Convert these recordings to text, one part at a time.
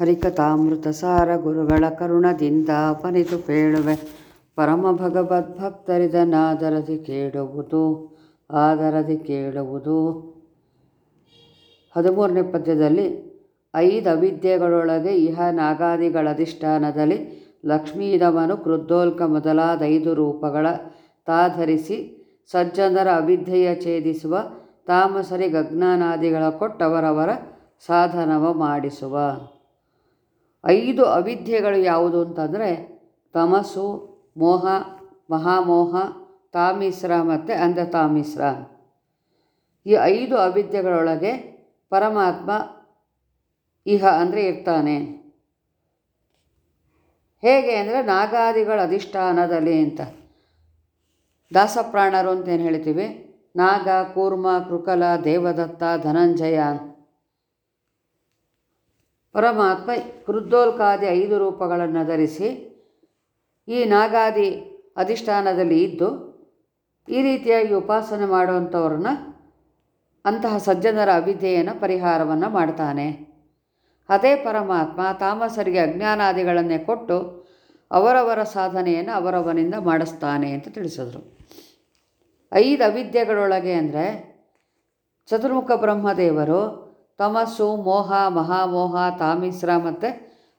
ಹರಿಕಥಾಮೃತ ಸಾರ ಗುರುಗಳ ಕರುಣದಿಂದ ಪನಿತು ಪೇಳುವೆ ಪರಮ ಭಗವದ್ಭಕ್ತರಿದನಾದರದಿ ಕೇಳುವುದು, ಆದರದಿ ಕೇಳುವುದು. ಹದಿಮೂರನೇ ಪದ್ಯದಲ್ಲಿ, ಐದು ಅವಿದ್ಯೆಗಳೊಳಗೆ ಇಹ ನಾಗಾದಿಗಳ ಅಧಿಷ್ಠಾನದಲ್ಲಿ ಲಕ್ಷ್ಮೀದಮನು ಕೃದ್ದೋಲ್ಕ ಮೊದಲಾದ ಐದು ರೂಪಗಳ ತಾಧರಿಸಿ ಸಜ್ಜನರ ಅವಿದ್ಯೆಯ ಛೇದಿಸುವ ತಾಮಸರಿ ಅಜ್ಞಾನಾದಿಗಳ ಕೊಟ್ಟವರವರ ಸಾಧನವ ಮಾಡಿಸುವ. ಐದು ಅವಿದ್ಯೆಗಳು ಯಾವುದು ಅಂತಂದರೆ ತಮಸು ಮೋಹ, ಮಹಾಮೋಹ ತಾಮಿಸ್ರ ಮತ್ತು ಅಂಧತಾಮಿಸ್ರ ಈ ಐದು ಅವಿದ್ಯೆಗಳೊಳಗೆ ಪರಮಾತ್ಮ, ಇಹ ಅಂದರೆ ಇರ್ತಾನೆ. ಹೇಗೆ ಅಂದರೆ ನಾಗಾದಿಗಳ ಅಧಿಷ್ಠಾನದಲ್ಲಿ ಅಂತ. ದಾಸಪ್ರಾಣರು ಅಂತ ಏನು ಹೇಳ್ತೀವಿ? ನಾಗ, ಕೂರ್ಮ, ಕೃಕಲ, ದೇವದತ್ತ, ಧನಂಜಯ. ಪರಮಾತ್ಮ ಕೃದ್ದೋಲ್ಕಾದಿ ಐದು ರೂಪಗಳನ್ನು ಧರಿಸಿ ಈ ನಾಗಾದಿ ಅಧಿಷ್ಠಾನದಲ್ಲಿ ಇದ್ದು ಈ ರೀತಿಯಾಗಿ ಉಪಾಸನೆ ಮಾಡುವಂಥವ್ರನ್ನ ಅಂತಹ ಸಜ್ಜನರ ಅವಿದ್ಯೆಯನ್ನು ಪರಿಹಾರವನ್ನು ಮಾಡ್ತಾನೆ. ಅದೇ ಪರಮಾತ್ಮ ತಾಮಸರಿಗೆ ಅಜ್ಞಾನಾದಿಗಳನ್ನೇ ಕೊಟ್ಟು ಅವರವರ ಸಾಧನೆಯನ್ನು ಅವರವನಿಂದ ಮಾಡಿಸ್ತಾನೆ ಅಂತ ತಿಳಿಸಿದರು. ಐದು ಅವಿದ್ಯೆಗಳೊಳಗೆ ಅಂದರೆ ಚತುರ್ಮುಖ ಬ್ರಹ್ಮದೇವರು ತಮಸ್ಸು, ಮೋಹ, ಮಹಾಮೋಹ, ತಾಮಿಸ್ರ ಮತ್ತು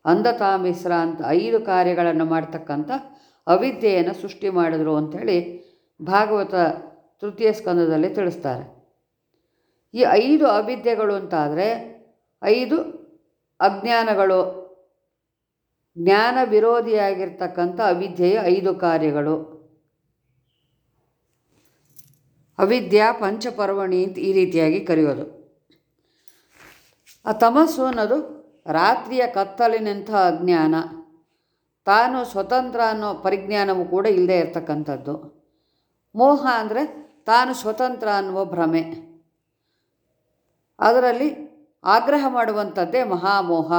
ಅಂಧತಾಮಿಸ್ರ ಅಂತ ಐದು ಕಾರ್ಯಗಳನ್ನು ಮಾಡ್ತಕ್ಕಂಥ ಅವಿದ್ಯೆಯನ್ನು ಸೃಷ್ಟಿ ಮಾಡಿದ್ರು ಅಂಥೇಳಿ ಭಾಗವತ ತೃತೀಯ ಸ್ಕಂದದಲ್ಲಿ ತಿಳಿಸ್ತಾರೆ. ಈ ಐದು ಅವಿದ್ಯೆಗಳು ಅಂತಾದರೆ ಐದು ಅಜ್ಞಾನಗಳು. ಜ್ಞಾನ ವಿರೋಧಿಯಾಗಿರ್ತಕ್ಕಂಥ ಅವಿದ್ಯೆಯ ಐದು ಕಾರ್ಯಗಳು. ಅವಿದ್ಯಾ, ಪಂಚಪರ್ವಣಿ ಅಂತ ಈ ರೀತಿಯಾಗಿ ಕರೆಯೋದು. ಆ ತಮಸ್ಸು ಅನ್ನೋದು ರಾತ್ರಿಯ ಕತ್ತಲಿನಂಥ ಅಜ್ಞಾನ ತಾನು ಸ್ವತಂತ್ರ ಅನ್ನೋ ಪರಿಜ್ಞಾನವು ಕೂಡ ಇಲ್ಲದೆ ಇರತಕ್ಕಂಥದ್ದು. ಮೋಹ ಅಂದರೆ ತಾನು ಸ್ವತಂತ್ರ ಅನ್ನುವ ಭ್ರಮೆ. ಅದರಲ್ಲಿ ಆಗ್ರಹ ಮಾಡುವಂಥದ್ದೇ ಮಹಾಮೋಹ.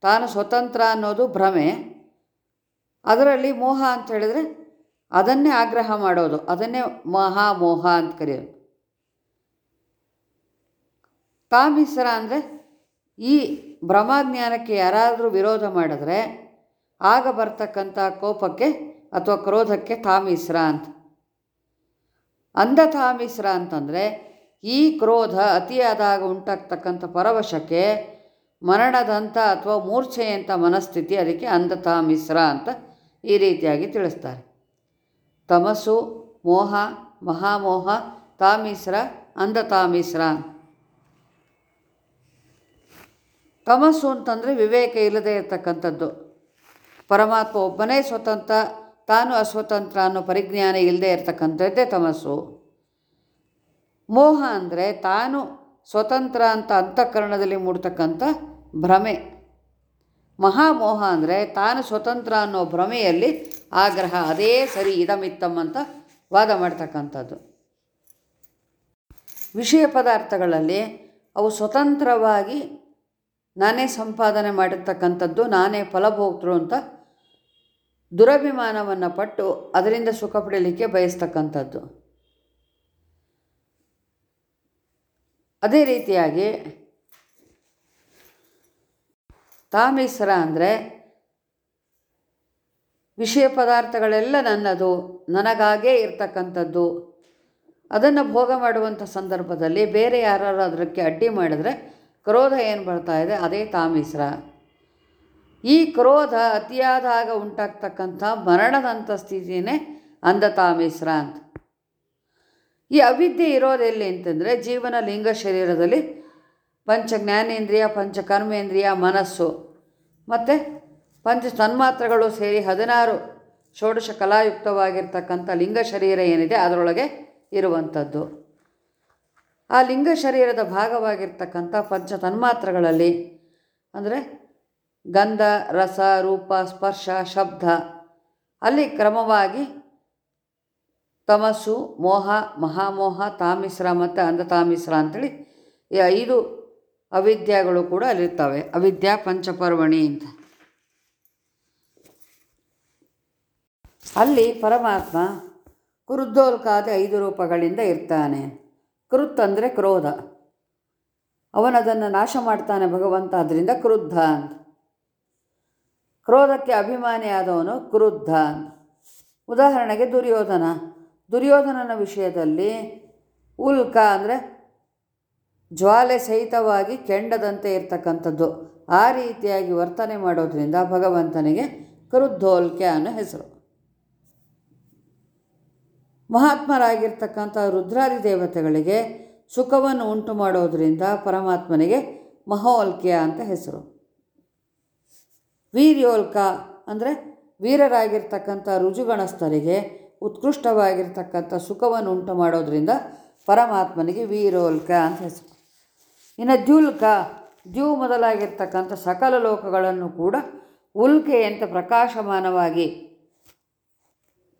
ತಾನು ಸ್ವತಂತ್ರ ಅನ್ನೋದು ಭ್ರಮೆ. ಅದರಲ್ಲಿ ಮೋಹ ಅಂತ ಹೇಳಿದರೆ ಅದನ್ನೇ ಆಗ್ರಹ ಮಾಡೋದು. ಅದನ್ನೇ ಮಹಾಮೋಹ ಅಂತ ಕರೆಯೋದು. ತಾಮಿಸ್ರ ಅಂದರೆ ಈ ಬ್ರಹ್ಮಜ್ಞಾನಕ್ಕೆ ಯಾರಾದರೂ ವಿರೋಧ ಮಾಡಿದ್ರೆ ಆಗ ಬರ್ತಕ್ಕಂಥ ಕೋಪಕ್ಕೆ ಅಥವಾ ಕ್ರೋಧಕ್ಕೆ ತಾಮಿಸ್ರ ಅಂತ. ಅಂಧ ತಾಮಿಸ್ರ ಅಂತಂದರೆ ಈ ಕ್ರೋಧ ಅತಿಯಾದಾಗ ಉಂಟಾಗ್ತಕ್ಕಂಥ ಪರವಶಕ್ಕೆ ಮರಣದಂಥ ಅಥವಾ ಮೂರ್ಛೆಯಂಥ ಮನಸ್ಥಿತಿ ಅದಕ್ಕೆ ಅಂಧತಾಮಿಸ್ರ ಅಂತ ಈ ರೀತಿಯಾಗಿ ತಿಳಿಸ್ತಾರೆ. ತಮಸ್ಸು, ಮೋಹ, ಮಹಾಮೋಹ, ತಾಮಿಸ್ರ ಅಂಧತಾಮಿಸ್ರ ತಮಸ್ಸು ಅಂತಂದರೆ ವಿವೇಕ ಇಲ್ಲದೆ ಇರತಕ್ಕಂಥದ್ದು. ಪರಮಾತ್ಮ ಒಬ್ಬನೇ ಸ್ವತಂತ್ರ, ತಾನು ಅಸ್ವತಂತ್ರ ಅನ್ನೋ ಪರಿಜ್ಞಾನ ಇಲ್ಲದೆ ಇರತಕ್ಕಂಥದ್ದೇ ತಮಸ್ಸು. ಮೋಹ ಅಂದರೆ ತಾನು ಸ್ವತಂತ್ರ ಅಂತ ಅಂತಃಕರಣದಲ್ಲಿ ಮೂಡ್ತಕ್ಕಂಥ ಭ್ರಮೆ. ಮಹಾಮೋಹ ಅಂದರೆ ತಾನು ಸ್ವತಂತ್ರ ಅನ್ನೋ ಭ್ರಮೆಯಲ್ಲಿ ಆಗ್ರಹ, ಅದೇ ಸರಿ ಇದಮಿತ್ತಮ್ ಅಂತ ವಾದ ಮಾಡ್ತಕ್ಕಂಥದ್ದು. ವಿಷಯ ಪದಾರ್ಥಗಳಲ್ಲಿ ಅವು ಸ್ವತಂತ್ರವಾಗಿ ನಾನೇ ಸಂಪಾದನೆ ಮಾಡಿರ್ತಕ್ಕಂಥದ್ದು, ನಾನೇ ಫಲಭೋಗ್ತರು ಅಂತ ದುರಭಿಮಾನವನ್ನು ಪಟ್ಟು ಅದರಿಂದ ಸುಖ ಪಡೀಲಿಕ್ಕೆ ಬಯಸ್ತಕ್ಕಂಥದ್ದು. ಅದೇ ರೀತಿಯಾಗಿ ತಾಮೇಶ್ವರ ಅಂದರೆ ವಿಷಯ ಪದಾರ್ಥಗಳೆಲ್ಲ ನನ್ನದು, ನನಗಾಗೇ ಇರ್ತಕ್ಕಂಥದ್ದು. ಅದನ್ನು ಭೋಗ ಮಾಡುವಂಥ ಸಂದರ್ಭದಲ್ಲಿ ಬೇರೆ ಯಾರು ಅದಕ್ಕೆ ಅಡ್ಡಿ ಮಾಡಿದ್ರೆ ಕ್ರೋಧ ಏನು ಬರ್ತಾ ಇದೆ? ಅದೇ ತಾಮಿಸ್ರ ಈ ಕ್ರೋಧ ಅತಿಯಾದಾಗ ಉಂಟಾಗ್ತಕ್ಕಂಥ ಮರಣದಂಥ ಸ್ಥಿತಿನೇ ಅಂಧತಾಮಿಸ್ರ ಅಂತ. ಈ ಅವಿದ್ಯೆ ಇರೋದೆಲ್ಲಿ ಅಂತಂದರೆ ಜೀವನ ಲಿಂಗ ಶರೀರದಲ್ಲಿ ಪಂಚ ಜ್ಞಾನೇಂದ್ರಿಯ, ಪಂಚ ಕರ್ಮೇಂದ್ರಿಯ ಮನಸ್ಸು. ಮತ್ತು ಪಂಚ ತನ್ಮಾತ್ರಗಳು ಸೇರಿ ಹದಿನಾರು ಷೋಡಶ ಕಲಾಯುಕ್ತವಾಗಿರ್ತಕ್ಕಂಥ ಲಿಂಗ ಶರೀರ ಏನಿದೆ, ಅದರೊಳಗೆ ಇರುವಂಥದ್ದು. ಆ ಲಿಂಗ ಶರೀರದ ಭಾಗವಾಗಿರ್ತಕ್ಕಂಥ ಪಂಚ ತನ್ಮಾತ್ರಗಳಲ್ಲಿ ಅಂದರೆ ಗಂಧ, ರಸ, ರೂಪ, ಸ್ಪರ್ಶ, ಶಬ್ದ, ಅಲ್ಲಿ ಕ್ರಮವಾಗಿ ತಮಸ್ಸು, ಮೋಹ, ಮಹಾಮೋಹ, ತಾಮಿಸ್ರ ಮತ್ತು ಅಂಧತಾಮಿಸ್ರ ಅಂಥೇಳಿ ಈ ಐದು ಅವಿದ್ಯಾಗಳು ಕೂಡ ಅಲ್ಲಿರ್ತವೆ. ಅವಿದ್ಯಾ ಪಂಚಪರ್ವಣಿ ಅಂತ. ಅಲ್ಲಿ ಪರಮಾತ್ಮ ಕುರುದ್ದೋಲ್ಕಾದ ಐದು ರೂಪಗಳಿಂದ ಇರ್ತಾನೆ ಕೃತ್ ಅಂದರೆ ಕ್ರೋಧ. ಅವನದನ್ನು ನಾಶ ಮಾಡ್ತಾನೆ ಭಗವಂತ ಅದರಿಂದ ಕ್ರುದ್ಧ ಅಂತ. ಕ್ರೋಧಕ್ಕೆ ಅಭಿಮಾನಿಯಾದವನು ಕ್ರುದ್ಧ ಉದಾಹರಣೆಗೆ ದುರ್ಯೋಧನ. ದುರ್ಯೋಧನನ ವಿಷಯದಲ್ಲಿ ಉಲ್ಕ ಅಂದರೆ ಜ್ವಾಲೆ ಸಹಿತವಾಗಿ ಕೆಂಡದಂತೆ ಇರ್ತಕ್ಕಂಥದ್ದು. ಆ ರೀತಿಯಾಗಿ ವರ್ತನೆ ಮಾಡೋದ್ರಿಂದ ಭಗವಂತನಿಗೆ ಕ್ರುದ್ಧೋಲ್ಕೆ ಅನ್ನೋ ಹೆಸರು. ಮಹಾತ್ಮರಾಗಿರ್ತಕ್ಕಂಥ ರುದ್ರಾದಿ ದೇವತೆಗಳಿಗೆ ಸುಖವನ್ನು ಉಂಟು ಮಾಡೋದರಿಂದ ಪರಮಾತ್ಮನಿಗೆ ಮಹೋಲ್ಕ್ಯ ಅಂತ ಹೆಸರು. ವೀರ್ಯೋಲ್ಕ ಅಂದರೆ ವೀರರಾಗಿರ್ತಕ್ಕಂಥ ರುಜುಗಣಸ್ಥರಿಗೆ ಉತ್ಕೃಷ್ಟವಾಗಿರ್ತಕ್ಕಂಥ ಸುಖವನ್ನು ಉಂಟು ಮಾಡೋದರಿಂದ ಪರಮಾತ್ಮನಿಗೆ ವೀರೋಲ್ಕ ಅಂತ ಹೆಸರು. ಇನ್ನು ದ್ಯುಲ್ಕ, ದ್ಯು ಮೊದಲಾಗಿರ್ತಕ್ಕಂಥ ಸಕಲ ಲೋಕಗಳನ್ನು ಕೂಡ ಉಲ್ಕೆಯಂತೆ ಪ್ರಕಾಶಮಾನವಾಗಿ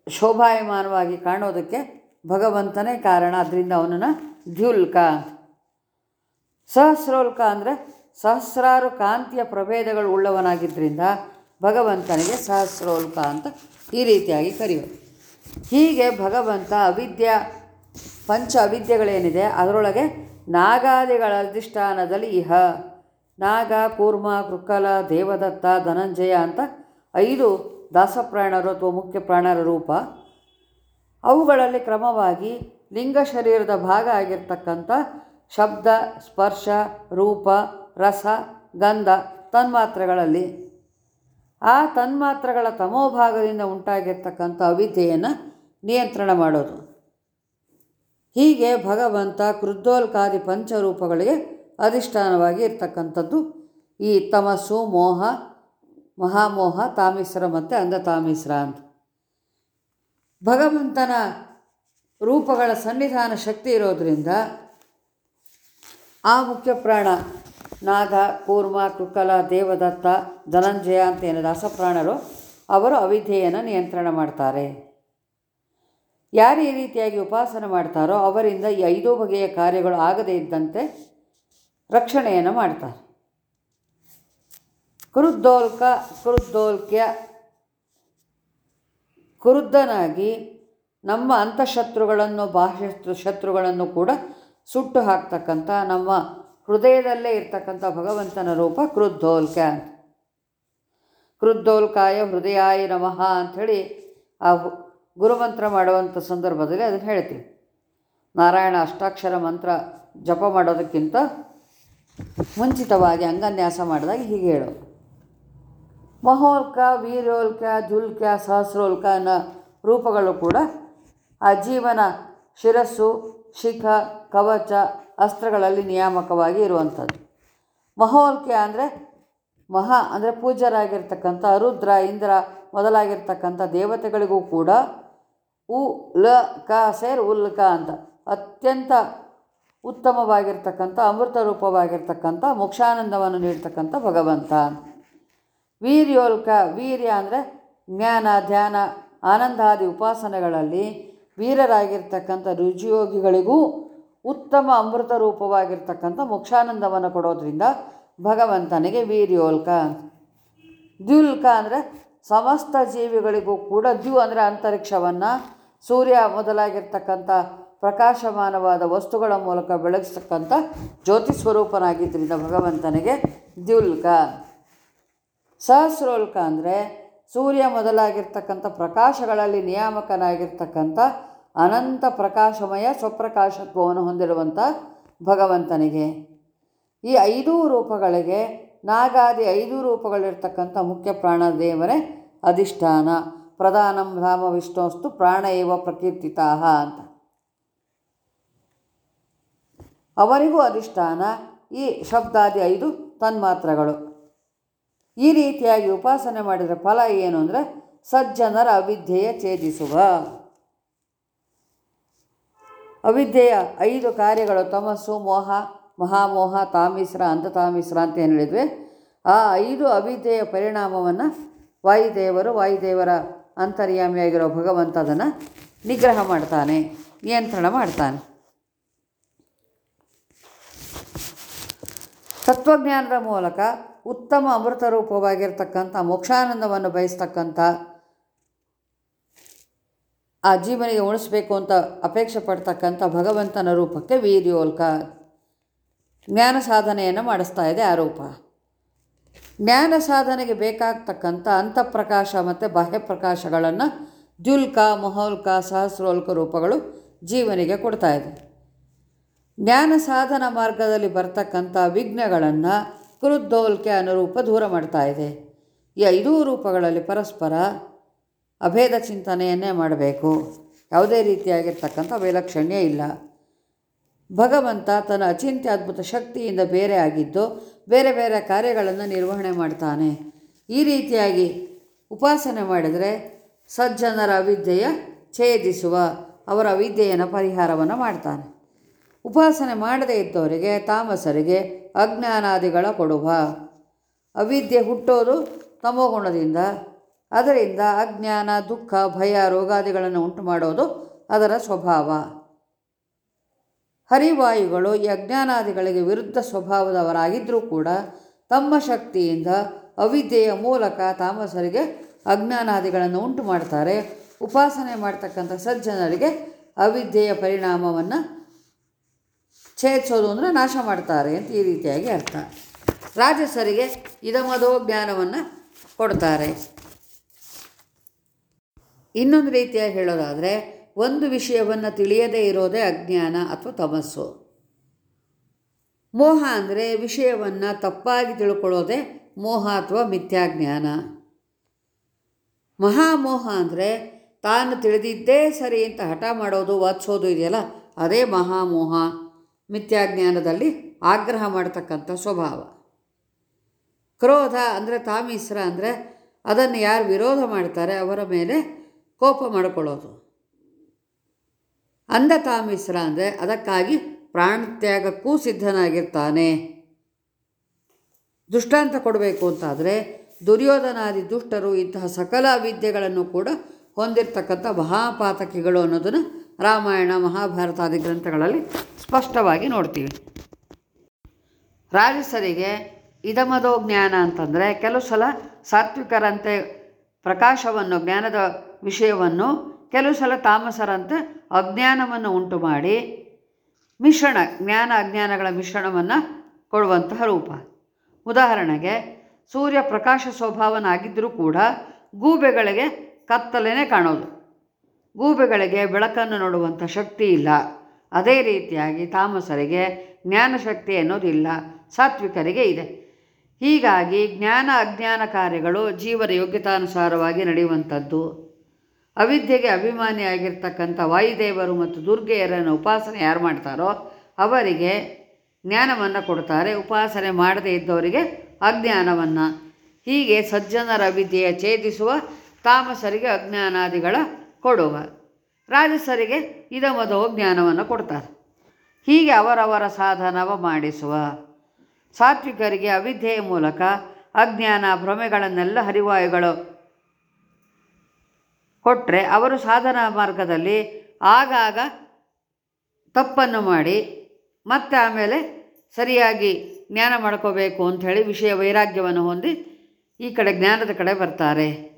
ಶೋಭಾಯಮಾನವಾಗಿ ಕಾಣೋದಕ್ಕೆ ಭಗವಂತನೇ ಕಾರಣ. ಅದರಿಂದ ಅವನನ್ನು ದ್ಯುಲ್ಕ. ಸಹಸ್ರೋಲ್ಕ ಅಂದರೆ ಸಹಸ್ರಾರು ಕಾಂತಿಯ ಪ್ರಭೇದಗಳು ಉಳ್ಳವನಾಗಿದ್ದರಿಂದ ಭಗವಂತನಿಗೆ ಸಹಸ್ರೋಲ್ಕ ಅಂತ ಈ ರೀತಿಯಾಗಿ ಕರೆಯುವ ಹೀಗೆ ಭಗವಂತ ಅವಿದ್ಯ, ಪಂಚ ಅವಿದ್ಯೆಗಳೇನಿದೆ, ಅದರೊಳಗೆ ನಾಗಾದಿಗಳ ಅಧಿಷ್ಠಾನದಲ್ಲಿ ಇಹ, ನಾಗ, ಕೂರ್ಮ ಕೃಕ್ಕಲ ದೇವದತ್ತ, ಧನಂಜಯ ಅಂತ ಐದು ದಾಸಪ್ರಾಣರು ಅಥವಾ ಮುಖ್ಯ ಪ್ರಾಣರ ರೂಪ, ಅವುಗಳಲ್ಲಿ ಕ್ರಮವಾಗಿ ಲಿಂಗ ಶರೀರದ ಭಾಗ ಆಗಿರ್ತಕ್ಕಂಥ ಶಬ್ದ, ಸ್ಪರ್ಶ, ರೂಪ, ರಸ, ಗಂಧ, ತನ್ಮಾತ್ರೆಗಳಲ್ಲಿ ಆ ತನ್ಮಾತ್ರೆಗಳ ತಮೋಭಾಗದಿಂದ ಉಂಟಾಗಿರ್ತಕ್ಕಂಥ ಅವಿದ್ಯೆಯನ್ನು ನಿಯಂತ್ರಣ ಮಾಡೋದು. ಹೀಗೆ ಭಗವಂತ ಕೃದ್ದೋಲ್ಕಾದಿ ಪಂಚರೂಪಗಳಿಗೆ ಅಧಿಷ್ಠಾನವಾಗಿ ಇರ್ತಕ್ಕಂಥದ್ದು. ಈ ತಮಸ್ಸು, ಮೋಹ ಮಹಾಮೋಹ ತಾಮಿಸ್ರ ಮತ್ತು ಅಂಧತಾಮಿಸ್ರ ಅಂತ. ಭಗವಂತನ ರೂಪಗಳ ಸನ್ನಿಧಾನ ಶಕ್ತಿ ಇರೋದರಿಂದ ಆ ಮುಖ್ಯ ಪ್ರಾಣ, ನಾದ, ಕೂರ್ಮ, ಕೃಕಲ, ದೇವದತ್ತ, ಧನಂಜಯ ಅಂತ ಏನು ದಾಸಪ್ರಾಣರು ಅವರು ಅವಿದ್ಯೆಯನ್ನು ನಿಯಂತ್ರಣ ಮಾಡ್ತಾರೆ. ಯಾರು ಈ ರೀತಿಯಾಗಿ ಉಪಾಸನೆ ಮಾಡ್ತಾರೋ ಅವರಿಂದ ಈ ಐದು ಬಗೆಯ ಕಾರ್ಯಗಳು ಆಗದೇ ಇದ್ದಂತೆ ರಕ್ಷಣೆಯನ್ನು ಮಾಡ್ತಾರೆ. ಕುರುದ್ದೋಲ್ಕ, ಕುರುದ್ದೋಲ್ಕ್ಯ ಕುರುದ್ದನಾಗಿ ನಮ್ಮ ಅಂತಃಶತ್ರುಗಳನ್ನು ಬಾಹ್ಯ ಶತ್ರುಗಳನ್ನು ಕೂಡ ಸುಟ್ಟು ಹಾಕ್ತಕ್ಕಂಥ, ನಮ್ಮ ಹೃದಯದಲ್ಲೇ ಇರ್ತಕ್ಕಂಥ ಭಗವಂತನ ರೂಪ ಕ್ರುದ್ದೋಲ್ಕ ಅಂತ. ಕ್ರುದ್ದೋಲ್ಕಾಯ ಹೃದಯಾಯ ನಮಃ ಅಂಥೇಳಿ ಆ ಗುರುಮಂತ್ರ ಮಾಡುವಂಥ ಸಂದರ್ಭದಲ್ಲಿ ಅದನ್ನು ಹೇಳ್ತೀವಿ. ನಾರಾಯಣ ಅಷ್ಟಾಕ್ಷರ ಮಂತ್ರ ಜಪ ಮಾಡೋದಕ್ಕಿಂತ ಮುಂಚಿತವಾಗಿ ಅಂಗನ್ಯಾಸ ಮಾಡಿದಾಗ ಹೀಗೆ ಹೇಳೋದು. ಮಹೋಲ್ಕ, ವೀರೋಲ್ಕ, ಜುಲ್ಕ, ಸಹಸ್ರೋಲ್ಕ ಅನ್ನೋ ರೂಪಗಳು ಕೂಡ ಆ ಜೀವನ ಶಿರಸ್ಸು, ಶಿಖ, ಕವಚ, ಅಸ್ತ್ರಗಳಲ್ಲಿ ನಿಯಾಮಕವಾಗಿ ಇರುವಂಥದ್ದು. ಮಹೋಲ್ಕೆ ಅಂದರೆ ಮಹಾ ಅಂದರೆ ಪೂಜ್ಯರಾಗಿರ್ತಕ್ಕಂಥ ರುದ್ರ, ಇಂದ್ರ ಮೊದಲಾಗಿರ್ತಕ್ಕಂಥ ದೇವತೆಗಳಿಗೂ ಕೂಡ ಉ, ಲ, ಕ, ಸೇರ್ ಉಲ್ಕ ಅಂತ ಅತ್ಯಂತ ಉತ್ತಮವಾಗಿರ್ತಕ್ಕಂಥ ಅಮೃತ ರೂಪವಾಗಿರ್ತಕ್ಕಂಥ ಮೋಕ್ಷಾನಂದವನ್ನು ನೀಡ್ತಕ್ಕಂಥ ಭಗವಂತ ವೀರ್ಯೋಲ್ಕ, ವೀರ್ಯ ಅಂದರೆ ಜ್ಞಾನ, ಧ್ಯಾನ, ಆನಂದಾದಿ ಉಪಾಸನೆಗಳಲ್ಲಿ ವೀರರಾಗಿರ್ತಕ್ಕಂಥ ರುಚಿಯೋಗಿಗಳಿಗೂ ಉತ್ತಮ ಅಮೃತ ರೂಪವಾಗಿರ್ತಕ್ಕಂಥ ಮೋಕ್ಷಾನಂದವನ್ನು ಕೊಡೋದ್ರಿಂದ ಭಗವಂತನಿಗೆ ವೀರ್ಯೋಲ್ಕ. ದ್ಯುಲ್ಕ ಅಂದರೆ ಸಮಸ್ತ ಜೀವಿಗಳಿಗೂ ಕೂಡ ದ್ಯು ಅಂದರೆ ಅಂತರಿಕ್ಷವನ್ನು ಸೂರ್ಯ ಮೊದಲಾಗಿರ್ತಕ್ಕಂಥ ಪ್ರಕಾಶಮಾನವಾದ ವಸ್ತುಗಳ ಮೂಲಕ ಬೆಳಗಿಸ್ತಕ್ಕಂಥ ಜ್ಯೋತಿ ಸ್ವರೂಪನಾಗಿದ್ದರಿಂದ ಭಗವಂತನಿಗೆ ದ್ಯುಲ್ಕ. ಸಹಸ್ರೋಲ್ಕ ಅಂದರೆ ಸೂರ್ಯ ಮೊದಲಾಗಿರ್ತಕ್ಕಂಥ ಪ್ರಕಾಶಗಳಲ್ಲಿ ನಿಯಾಮಕನಾಗಿರ್ತಕ್ಕಂಥ ಅನಂತ ಪ್ರಕಾಶಮಯ ಸ್ವಪ್ರಕಾಶತ್ವವನ್ನು ಹೊಂದಿರುವಂಥ ಭಗವಂತನಿಗೆ. ಈ ಐದೂ ರೂಪಗಳಿಗೆ, ನಾಗಾದಿ ಐದು ರೂಪಗಳಿರ್ತಕ್ಕಂಥ ಮುಖ್ಯ ಪ್ರಾಣ ದೇವರೇ ಅಧಿಷ್ಠಾನ. ಪ್ರಧಾನಂ ರಾಮ ವಿಷ್ಣುವಸ್ತು ಪ್ರಾಣ ಏವ ಅಂತ. ಅವರಿಗೂ ಅಧಿಷ್ಠಾನ, ಈ ಶಬ್ದಾದಿ ಐದು ತನ್ಮಾತ್ರಗಳು. ಈ ರೀತಿಯಾಗಿ ಉಪಾಸನೆ ಮಾಡಿದರೆ ಫಲ ಏನು ಅಂದರೆ ಸಜ್ಜನರ ಅವಿದ್ಯೆಯ ಛೇದಿಸುವ. ಅವಿದ್ಯೆಯ ಐದು ಕಾರ್ಯಗಳು ತಮಸ್ಸು, ಮೋಹ, ಮಹಾಮೋಹ, ತಾಮಿಸ್ರ ಅಂತತಾಮಿಸ್ರ ಅಂತ ಏನು ಹೇಳಿದ್ವಿ? ಆ ಐದು ಅವಿದ್ಯೆಯ ಪರಿಣಾಮವನ್ನು ವಾಯುದೇವರು, ವಾಯುದೇವರ ಅಂತರ್ಯಾಮಿಯಾಗಿರೋ ಭಗವಂತ ಅದನ್ನು ನಿಗ್ರಹ ಮಾಡ್ತಾನೆ, ನಿಯಂತ್ರಣ ಮಾಡ್ತಾನೆ. ತತ್ವಜ್ಞಾನದ ಮೂಲಕ ಉತ್ತಮ ಅಮೃತ ರೂಪವಾಗಿರ್ತಕ್ಕಂಥ ಮೋಕ್ಷಾನಂದವನ್ನು ಬಯಸ್ತಕ್ಕಂಥ ಆ ಜೀವನಿಗೆ ಉಣಿಸ್ಬೇಕು ಅಂತ ಅಪೇಕ್ಷೆ ಪಡ್ತಕ್ಕಂಥ ಭಗವಂತನ ರೂಪಕ್ಕೆ ವೀರ್ಯೋಲ್ಕ ಜ್ಞಾನ ಸಾಧನೆಯನ್ನು ಮಾಡಿಸ್ತಾ ಇದೆ ಆ ರೂಪ. ಜ್ಞಾನ ಸಾಧನೆಗೆ ಬೇಕಾಗ್ತಕ್ಕಂಥ ಅಂತಃಪ್ರಕಾಶ ಮತ್ತು ಬಾಹ್ಯಪ್ರಕಾಶಗಳನ್ನು ಜುಲ್ಕ, ಮಹೋಲ್ಕ, ಸಹಸ್ರೋಲ್ಕ ರೂಪಗಳು ಜೀವನಿಗೆ ಕೊಡ್ತಾ ಇದೆ. ಜ್ಞಾನ ಸಾಧನ ಮಾರ್ಗದಲ್ಲಿ ಬರ್ತಕ್ಕಂಥ ವಿಘ್ನಗಳನ್ನು ಕೃದ್ದೋಲ್ಕೆ ಅನುರೂಪ ದೂರ ಮಾಡ್ತಾ ಇದೆ. ಈ ಐದೂ ರೂಪಗಳಲ್ಲಿ ಪರಸ್ಪರ ಅಭೇದ ಚಿಂತನೆಯನ್ನೇ ಮಾಡಬೇಕು. ಯಾವುದೇ ರೀತಿಯಾಗಿರ್ತಕ್ಕಂಥ ವೈಲಕ್ಷಣ್ಯ ಇಲ್ಲ. ಭಗವಂತ ತನ್ನ ಅಚಿಂತ್ಯ ಅದ್ಭುತ ಶಕ್ತಿಯಿಂದ ಬೇರೆ ಆಗಿದ್ದು ಬೇರೆ ಬೇರೆ ಕಾರ್ಯಗಳನ್ನು ನಿರ್ವಹಣೆ ಮಾಡ್ತಾನೆ. ಈ ರೀತಿಯಾಗಿ ಉಪಾಸನೆ ಮಾಡಿದರೆ ಸಜ್ಜನರ ಅವಿದ್ಯೆಯ ಛೇದಿಸುವ, ಅವರ ಅವಿದ್ಯೆಯನ್ನು ಪರಿಹಾರವನ್ನು ಮಾಡ್ತಾನೆ. ಉಪಾಸನೆ ಮಾಡದೇ ಇದ್ದವರಿಗೆ, ತಾಮಸರಿಗೆ ಅಜ್ಞಾನಾದಿಗಳ ಕೊಡುವ. ಅವಿದ್ಯೆ ಹುಟ್ಟೋದು ತಮೋಗುಣದಿಂದ. ಅದರಿಂದ ಅಜ್ಞಾನ, ದುಃಖ, ಭಯ, ರೋಗಾದಿಗಳನ್ನು ಉಂಟು ಮಾಡೋದು ಅದರ ಸ್ವಭಾವ. ಹರಿವಾಯುಗಳು ಈ ಅಜ್ಞಾನಾದಿಗಳಿಗೆ ವಿರುದ್ಧ ಸ್ವಭಾವದವರಾಗಿದ್ದರೂ ಕೂಡ ತಮ್ಮ ಶಕ್ತಿಯಿಂದ ಅವಿದ್ಯೆಯ ಮೂಲಕ ತಾಮಸರಿಗೆ ಅಜ್ಞಾನಾದಿಗಳನ್ನು ಉಂಟು ಮಾಡ್ತಾರೆ ಉಪಾಸನೆ ಮಾಡ್ತಕ್ಕಂಥ ಸಜ್ಜನರಿಗೆ ಅವಿದ್ಯೆಯ ಪರಿಣಾಮವನ್ನು ಛೇದಿಸೋದು ಅಂದರೆ ನಾಶ ಮಾಡ್ತಾರೆ ಅಂತ ಈ ರೀತಿಯಾಗಿ ಅರ್ಥ. ರಾಜಸರಿಗೆ ಇದಮದೋ ಜ್ಞಾನವನ್ನು ಕೊಡ್ತಾರೆ. ಇನ್ನೊಂದು ರೀತಿಯಾಗಿ ಹೇಳೋದಾದರೆ, ಒಂದು ವಿಷಯವನ್ನು ತಿಳಿಯದೇ ಇರೋದೇ ಅಜ್ಞಾನ ಅಥವಾ ತಮಸ್ಸು. ಮೋಹ ಅಂದರೆ ವಿಷಯವನ್ನು ತಪ್ಪಾಗಿ ತಿಳ್ಕೊಳ್ಳೋದೇ ಮೋಹ ಅಥವಾ ಮಿಥ್ಯಾಜ್ಞಾನ. ಮಹಾಮೋಹ ಅಂದರೆ ತಾನು ತಿಳಿದಿದ್ದೇ ಸರಿ ಅಂತ ಹಠ ಮಾಡೋದು, ವಾದಿಸೋದು ಇದೆಯಲ್ಲ, ಅದೇ ಮಹಾಮೋಹ. ಮಿಥ್ಯಾಜ್ಞಾನದಲ್ಲಿ ಆಗ್ರಹ ಮಾಡ್ತಕ್ಕಂಥ ಸ್ವಭಾವ. ಕ್ರೋಧ ಅಂದರೆ ತಾಮೀಸ್ರ ಅಂದರೆ ಅದನ್ನು ಯಾರು ವಿರೋಧ ಮಾಡ್ತಾರೆ ಅವರ ಮೇಲೆ ಕೋಪ ಮಾಡಿಕೊಳ್ಳೋದು. ಅಂಧ ತಾಮೀಸ್ರ ಅಂದರೆ ಅದಕ್ಕಾಗಿ ಪ್ರಾಣತ್ಯಾಗಕ್ಕೂ ಸಿದ್ಧನಾಗಿರ್ತಾನೆ ದುಷ್ಟಾಂತ ಕೊಡಬೇಕು ಅಂತಾದರೆ ದುರ್ಯೋಧನಾದಿ ದುಷ್ಟರು ಇಂತಹ ಸಕಲ ವಿದ್ಯೆಗಳನ್ನು ಕೂಡ ಹೊಂದಿರತಕ್ಕಂಥ ಮಹಾಪಾತಕಿಗಳು ಅನ್ನೋದನ್ನು ರಾಮಾಯಣ ಮಹಾಭಾರತಾದಿ ಗ್ರಂಥಗಳಲ್ಲಿ ಸ್ಪಷ್ಟವಾಗಿ ನೋಡ್ತೀವಿ. ರಾಜಸರಿಗೆ ಇದಮದೋ ಜ್ಞಾನ ಅಂತಂದರೆ ಕೆಲವು ಸಲ ಸಾತ್ವಿಕರಂತೆ ಪ್ರಕಾಶವನ್ನು, ಜ್ಞಾನದ ವಿಷಯವನ್ನು, ಕೆಲವು ಸಲ ತಾಮಸರಂತೆ ಅಜ್ಞಾನವನ್ನು ಉಂಟು ಮಾಡಿ ಮಿಶ್ರಣ, ಜ್ಞಾನ ಅಜ್ಞಾನಗಳ ಮಿಶ್ರಣವನ್ನು ಕೊಡುವಂತಹ ರೂಪ. ಉದಾಹರಣೆಗೆ, ಸೂರ್ಯ ಪ್ರಕಾಶ ಸ್ವಭಾವನಾಗಿದ್ದರೂ ಕೂಡ ಗೂಬೆಗಳಿಗೆ ಕತ್ತಲೇ ಕಾಣೋದು. ಗೂಬೆಗಳಿಗೆ ಬೆಳಕನ್ನು ನೋಡುವಂಥ ಶಕ್ತಿ ಇಲ್ಲ. ಅದೇ ರೀತಿಯಾಗಿ ತಾಮಸರಿಗೆ ಜ್ಞಾನಶಕ್ತಿ ಅನ್ನೋದಿಲ್ಲ, ಸಾತ್ವಿಕರಿಗೆ ಇದೆ. ಹೀಗಾಗಿ ಜ್ಞಾನ ಅಜ್ಞಾನ ಕಾರ್ಯಗಳು ಜೀವನ ಯೋಗ್ಯತಾನುಸಾರವಾಗಿ ನಡೆಯುವಂಥದ್ದು. ಅವಿದ್ಯೆಗೆ ಅಭಿಮಾನಿಯಾಗಿರ್ತಕ್ಕಂಥ ವಾಯುದೇವರು ಮತ್ತು ದುರ್ಗೆಯರನ್ನು ಉಪಾಸನೆ ಯಾರು ಮಾಡ್ತಾರೋ ಅವರಿಗೆ ಜ್ಞಾನವನ್ನು ಕೊಡ್ತಾರೆ. ಉಪಾಸನೆ ಮಾಡದೇ ಇದ್ದವರಿಗೆ ಅಜ್ಞಾನವನ್ನು. ಹೀಗೆ ಸಜ್ಜನರ ವಿದ್ಯೆಯ ಛೇದಿಸುವ ತಾಮಸರಿಗೆ ಅಜ್ಞಾನಾದಿಗಳ ಕೊಡುವ. ರಾಜಸರಿಗೆ ಇದಮದೋ ಜ್ಞಾನವನ್ನು ಕೊಡ್ತಾರೆ. ಹೀಗೆ ಅವರವರ ಸಾಧನವ ಮಾಡಿಸುವ. ಸಾತ್ವಿಕರಿಗೆ ಅವಿದ್ಯೆಯ ಮೂಲಕ ಅಜ್ಞಾನ ಭ್ರಮೆಗಳನ್ನೆಲ್ಲ ಹರಿವಾಯುಗಳು ಕೊಟ್ಟರೆ ಅವರು ಸಾಧನಾ ಮಾರ್ಗದಲ್ಲಿ ಆಗಾಗ ತಪ್ಪನ್ನು ಮಾಡಿ ಮತ್ತೆ ಆಮೇಲೆ ಸರಿಯಾಗಿ ಜ್ಞಾನ ಮಾಡ್ಕೋಬೇಕು ಅಂಥೇಳಿ ವಿಷಯ ವೈರಾಗ್ಯವನ್ನು ಹೊಂದಿ ಈ ಕಡೆ ಜ್ಞಾನದ ಕಡೆ ಬರ್ತಾರೆ.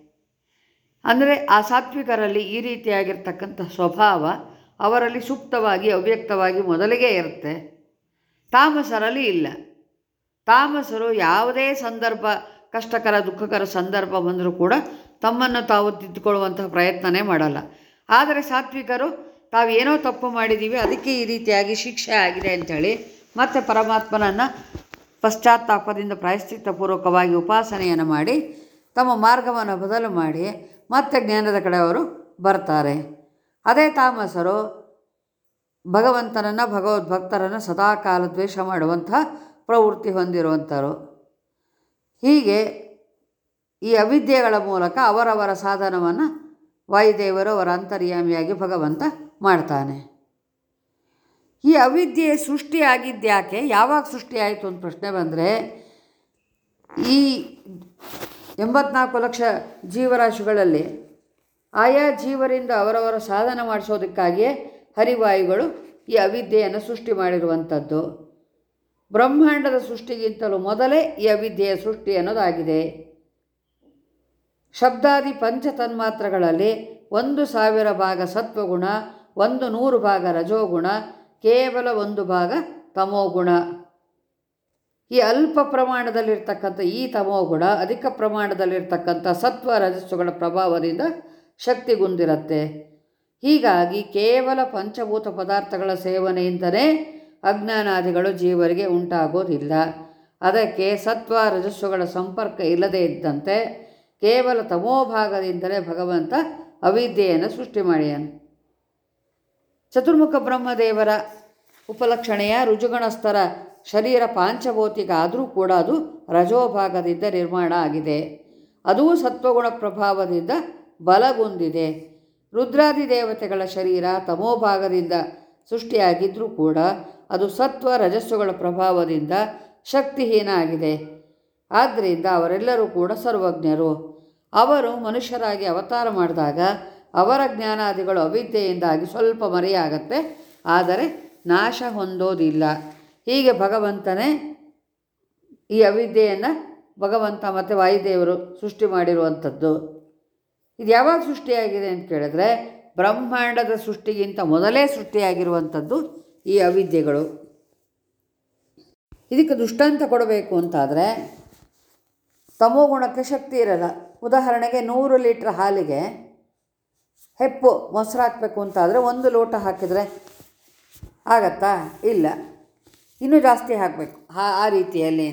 ಅಂದರೆ ಆ ಸಾತ್ವಿಕರಲ್ಲಿ ಈ ರೀತಿಯಾಗಿರ್ತಕ್ಕಂಥ ಸ್ವಭಾವ ಅವರಲ್ಲಿ ಸೂಕ್ತವಾಗಿ, ಅವ್ಯಕ್ತವಾಗಿ ಮೊದಲಿಗೆ ಇರುತ್ತೆ. ತಾಮಸರಲ್ಲಿ ಇಲ್ಲ. ತಾಮಸರು ಯಾವುದೇ ಸಂದರ್ಭ, ಕಷ್ಟಕರ, ದುಃಖಕರ ಸಂದರ್ಭ ಬಂದರೂ ಕೂಡ ತಮ್ಮನ್ನು ತಾವು ತಿದ್ದುಕೊಳ್ಳುವಂತಹ ಪ್ರಯತ್ನನೇ ಮಾಡಲ್ಲ. ಆದರೆ ಸಾತ್ವಿಕರು ತಾವೇನೋ ತಪ್ಪು ಮಾಡಿದ್ದೀವಿ, ಅದಕ್ಕೆ ಈ ರೀತಿಯಾಗಿ ಶಿಕ್ಷೆ ಆಗಿದೆ ಅಂಥೇಳಿ ಮತ್ತೆ ಪರಮಾತ್ಮನನ್ನು ಪಶ್ಚಾತ್ತಾಪದಿಂದ ಪ್ರಾಯಶ್ಚಿತ್ತಪೂರ್ವಕವಾಗಿ ಉಪಾಸನೆಯನ್ನು ಮಾಡಿ, ತಮ್ಮ ಮಾರ್ಗವನ್ನು ಬದಲು ಮಾಡಿ ಮತ್ತೆ ಜ್ಞಾನದ ಕಡೆ ಅವರು ಬರ್ತಾರೆ. ಅದೇ ತಾಮಸರು ಭಗವಂತನನ್ನು, ಭಗವದ್ಭಕ್ತರನ್ನು ಸದಾಕಾಲ ದ್ವೇಷ ಮಾಡುವಂಥ ಪ್ರವೃತ್ತಿ ಹೊಂದಿರುವಂಥರು ಹೀಗೆ ಈ ಅವಿದ್ಯೆಗಳ ಮೂಲಕ ಅವರವರ ಸಾಧನವನ್ನು ವಾಯುದೇವರು ಅವರ ಅಂತರ್ಯಾಮಿಯಾಗಿ ಭಗವಂತ ಮಾಡ್ತಾನೆ. ಈ ಅವಿದ್ಯೆ ಸೃಷ್ಟಿಯಾಗಿದ್ದ್ಯಾಕೆ? ಯಾವಾಗ ಸೃಷ್ಟಿಯಾಯಿತು ಅಂತ ಪ್ರಶ್ನೆ ಬಂದರೆ, ಈ ಎಂಬತ್ನಾಲ್ಕು ಲಕ್ಷ ಜೀವರಾಶಿಗಳಲ್ಲಿ ಆಯಾ ಜೀವರಿಂದ ಅವರವರ ಸಾಧನ ಮಾಡಿಸೋದಕ್ಕಾಗಿಯೇ ಹರಿವಾಯುಗಳು ಈ ಅವಿದ್ಯೆಯನ್ನು ಸೃಷ್ಟಿ ಮಾಡಿರುವಂಥದ್ದು. ಬ್ರಹ್ಮಾಂಡದ ಸೃಷ್ಟಿಗಿಂತಲೂ ಮೊದಲೇ ಈ ಅವಿದ್ಯೆಯ ಸೃಷ್ಟಿ ಅನ್ನೋದಾಗಿದೆ. ಶಬ್ದಾದಿ ಪಂಚತನ್ಮಾತ್ರಗಳಲ್ಲಿ ಒಂದು ಸಾವಿರ ಭಾಗ ಸತ್ವಗುಣ, ಒಂದು ನೂರು ಭಾಗ ರಜೋಗುಣ, ಕೇವಲ ಒಂದು ಭಾಗ ತಮೋಗುಣ. ಈ ಅಲ್ಪ ಪ್ರಮಾಣದಲ್ಲಿರ್ತಕ್ಕಂಥ ಈ ತಮೋಗುಣ ಅಧಿಕ ಪ್ರಮಾಣದಲ್ಲಿರ್ತಕ್ಕಂಥ ಸತ್ವ ರಜಸ್ಸುಗಳ ಪ್ರಭಾವದಿಂದ ಶಕ್ತಿಗುಂದಿರುತ್ತೆ ಹೀಗಾಗಿ ಕೇವಲ ಪಂಚಭೂತ ಪದಾರ್ಥಗಳ ಸೇವನೆಯಿಂದಲೇ ಅಜ್ಞಾನಾದಿಗಳು ಜೀವರಿಗೆ ಉಂಟಾಗೋದಿಲ್ಲ. ಅದಕ್ಕೆ ಸತ್ವ ರಜಸ್ಸುಗಳ ಸಂಪರ್ಕ ಇಲ್ಲದೇ ಇದ್ದಂತೆ ಕೇವಲ ತಮೋಭಾಗದಿಂದಲೇ ಭಗವಂತ ಅವಿದ್ಯೆಯನ್ನು ಸೃಷ್ಟಿ ಮಾಡಿಯನು ಚತುರ್ಮುಖ ಬ್ರಹ್ಮದೇವರ ಉಪಲಕ್ಷಣೆಯ ರುಜುಗಣಸ್ಥರ ಶರೀರ ಪಾಂಚಭೌತಿಗಾದರೂ ಕೂಡ ಅದು ರಜೋಭಾಗದಿಂದ ನಿರ್ಮಾಣ ಆಗಿದೆ. ಅದೂ ಸತ್ವಗುಣ ಪ್ರಭಾವದಿಂದ ಬಲಗೊಂದಿದೆ ರುದ್ರಾದಿ ದೇವತೆಗಳ ಶರೀರ ತಮೋಭಾಗದಿಂದ ಸೃಷ್ಟಿಯಾಗಿದ್ದರೂ ಕೂಡ ಅದು ಸತ್ವ ರಜಸ್ಸುಗಳ ಪ್ರಭಾವದಿಂದ ಶಕ್ತಿಹೀನ ಆಗಿದೆ ಆದ್ದರಿಂದ ಅವರೆಲ್ಲರೂ ಕೂಡ ಸರ್ವಜ್ಞರು. ಅವರು ಮನುಷ್ಯರಾಗಿ ಅವತಾರ ಮಾಡಿದಾಗ ಅವರ ಜ್ಞಾನಾದಿಗಳು ಅವಿದ್ಯೆಯಿಂದಾಗಿ ಸ್ವಲ್ಪ ಮರೆಯಾಗತ್ತೆ, ಆದರೆ ನಾಶ ಹೊಂದೋದಿಲ್ಲ. ಹೀಗೆ ಭಗವಂತನೇ ಈ ಅವಿದ್ಯೆಯನ್ನು ಭಗವಂತ ಮತ್ತು ವಾಯುದೇವರು ಸೃಷ್ಟಿ ಮಾಡಿರುವಂಥದ್ದು. ಇದು ಯಾವಾಗ ಸೃಷ್ಟಿಯಾಗಿದೆ ಅಂತ ಕೇಳಿದ್ರೆ ಬ್ರಹ್ಮಾಂಡದ ಸೃಷ್ಟಿಗಿಂತ ಮೊದಲೇ ಸೃಷ್ಟಿಯಾಗಿರುವಂಥದ್ದು ಈ ಅವಿದ್ಯೆಗಳು. ಇದಕ್ಕೆ ದುಷ್ಟಾಂತ ಕೊಡಬೇಕು ಅಂತಾದರೆ ತಮೋಗುಣಕ್ಕೆ ಶಕ್ತಿ ಇರಲ್ಲ. ಉದಾಹರಣೆಗೆ ನೂರು ಲೀಟ್ರ್ ಹಾಲಿಗೆ ಹೆಪ್ಪು ಮೊಸರು ಹಾಕಬೇಕು ಅಂತಾದರೆ ಒಂದು ಲೋಟ ಹಾಕಿದರೆ ಆಗತ್ತಾ? ಇಲ್ಲ. ಇನ್ನೂ ಜಾಸ್ತಿ ಹಾಕಬೇಕು. ಆ ರೀತಿಯಲ್ಲಿ.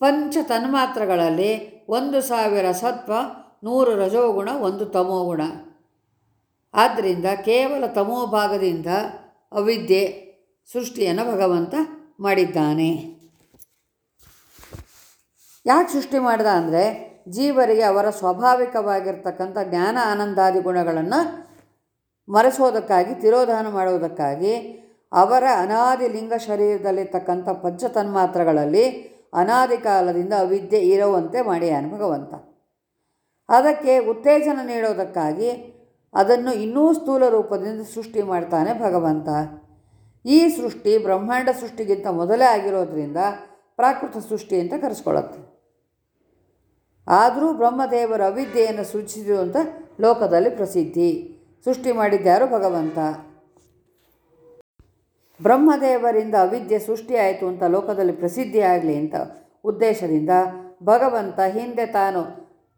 ಪಂಚ ತನ್ಮಾತ್ರಗಳಲ್ಲಿ ಒಂದು ಸಾವಿರ ಸತ್ವ, ನೂರು ರಜೋಗುಣ, ಒಂದು ತಮೋಗುಣ. ಆದ್ದರಿಂದ ಕೇವಲ ತಮೋಭಾಗದಿಂದ ಅವಿದ್ಯೆ ಸೃಷ್ಟಿಯನ್ನು ಭಗವಂತ ಮಾಡಿದ್ದಾನೆ. ಯಾಕೆ ಸೃಷ್ಟಿ ಮಾಡಿದ ಅಂದರೆ ಜೀವರಿಗೆ ಅವರ ಸ್ವಾಭಾವಿಕವಾಗಿರ್ತಕ್ಕಂಥ ಜ್ಞಾನ ಆನಂದಾದಿ ಗುಣಗಳನ್ನು ಮರೆಸೋದಕ್ಕಾಗಿ, ತಿರೋಧಾನ ಮಾಡುವುದಕ್ಕಾಗಿ ಅವರ ಅನಾದಿ ಲಿಂಗ ಶರೀರದಲ್ಲಿರ್ತಕ್ಕಂಥ ಪಂಚತನ್ಮಾತ್ರಗಳಲ್ಲಿ ಅನಾದಿ ಕಾಲದಿಂದ ಅವಿದ್ಯೆ ಇರುವಂತೆ ಮಾಡಿ ಭಗವಂತ. ಅದಕ್ಕೆ ಉತ್ತೇಜನ ನೀಡೋದಕ್ಕಾಗಿ ಅದನ್ನು ಇನ್ನೂ ಸ್ಥೂಲ ರೂಪದಿಂದ ಸೃಷ್ಟಿ ಮಾಡ್ತಾನೆ ಭಗವಂತ. ಈ ಸೃಷ್ಟಿ ಬ್ರಹ್ಮಾಂಡ ಸೃಷ್ಟಿಗಿಂತ ಮೊದಲೇ ಆಗಿರೋದ್ರಿಂದ ಪ್ರಾಕೃತ ಸೃಷ್ಟಿ ಅಂತ ಕರೆಸ್ಕೊಳತ್ತೆ ಆದರೂ ಬ್ರಹ್ಮದೇವರ ಅವಿದ್ಯೆಯನ್ನು ಸೂಚಿಸಿರುವಂಥ ಲೋಕದಲ್ಲಿ ಪ್ರಸಿದ್ಧಿ. ಸೃಷ್ಟಿ ಮಾಡಿದ್ಯಾರು ಭಗವಂತ? ಬ್ರಹ್ಮದೇವರಿಂದ ಅವಿದ್ಯೆ ಸೃಷ್ಟಿಯಾಯಿತು ಅಂತ ಲೋಕದಲ್ಲಿ ಪ್ರಸಿದ್ಧಿಯಾಗಲಿ ಅಂತ ಉದ್ದೇಶದಿಂದ ಭಗವಂತ ಹಿಂದೆ ತಾನು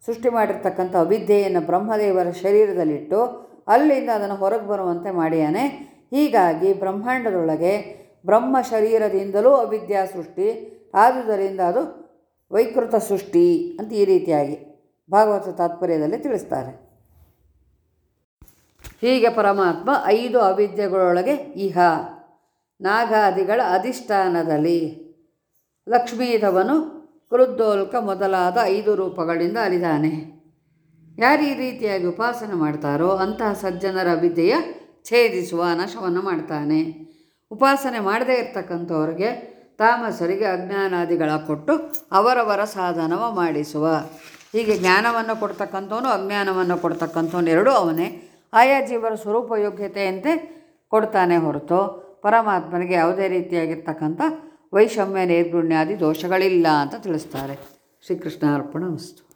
ಸೃಷ್ಟಿ ಮಾಡಿರ್ತಕ್ಕಂಥ ಅವಿದ್ಯೆಯನ್ನು ಬ್ರಹ್ಮದೇವರ ಶರೀರದಲ್ಲಿಟ್ಟು ಅಲ್ಲಿಂದ ಅದನ್ನು ಹೊರಗೆ ಬರುವಂತೆ ಮಾಡಿಯಾನೆ. ಹೀಗಾಗಿ ಬ್ರಹ್ಮಾಂಡದೊಳಗೆ ಬ್ರಹ್ಮ ಶರೀರದಿಂದಲೂ ಅವಿದ್ಯಾ ಸೃಷ್ಟಿ, ಆದುದರಿಂದ ಅದು ವೈಕೃತ ಸೃಷ್ಟಿ ಅಂತ ಈ ರೀತಿಯಾಗಿ ಭಾಗವತ ತಾತ್ಪರ್ಯದಲ್ಲಿ ತಿಳಿಸ್ತಾರೆ. ಹೀಗೆ ಪರಮಾತ್ಮ ಐದು ಅವಿದ್ಯೆಗಳೊಳಗೆ ಇಹ. ನಾಗಾದಿಗಳ ಅಧಿಷ್ಠಾನದಲ್ಲಿ. ಲಕ್ಷ್ಮೀಧವನು ಕೃದ್ದೋಲ್ಕ ಮೊದಲಾದ ಐದು ರೂಪಗಳಿಂದ ಅರಿದಾನೆ. ಯಾರು ಈ ರೀತಿಯಾಗಿ ಉಪಾಸನೆ ಮಾಡ್ತಾರೋ ಅಂತಹ ಸಜ್ಜನರ ವಿದ್ಯೆಯ ಛೇದಿಸುವ ನಾಶವನ್ನು ಮಾಡ್ತಾನೆ. ಉಪಾಸನೆ ಮಾಡದೇ ಇರ್ತಕ್ಕಂಥವ್ರಿಗೆ ತಾಮಸರಿಗೆ ಅಜ್ಞಾನಾದಿಗಳ ಕೊಟ್ಟು ಅವರವರ ಸಾಧನವ ಮಾಡಿಸುವ. ಹೀಗೆ ಜ್ಞಾನವನ್ನು ಕೊಡ್ತಕ್ಕಂಥವನು, ಅಜ್ಞಾನವನ್ನು ಕೊಡ್ತಕ್ಕಂಥವನು ಎರಡೂ ಅವನೇ. ಆಯಾ ಜೀವರ ಸ್ವರೂಪ ಯೋಗ್ಯತೆಯಂತೆ ಕೊಡ್ತಾನೆ ಹೊರತು ಪರಮಾತ್ಮನಿಗೆ ಯಾವುದೇ ರೀತಿಯಾಗಿರ್ತಕ್ಕಂಥ ವೈಷಮ್ಯ ನೈರ್ಗುಣ್ಯಾದಿ ದೋಷಗಳಿಲ್ಲ ಅಂತ ತಿಳಿಸ್ತಾರೆ. ಶ್ರೀಕೃಷ್ಣ ಅರ್ಪಣ ವಸ್ತು.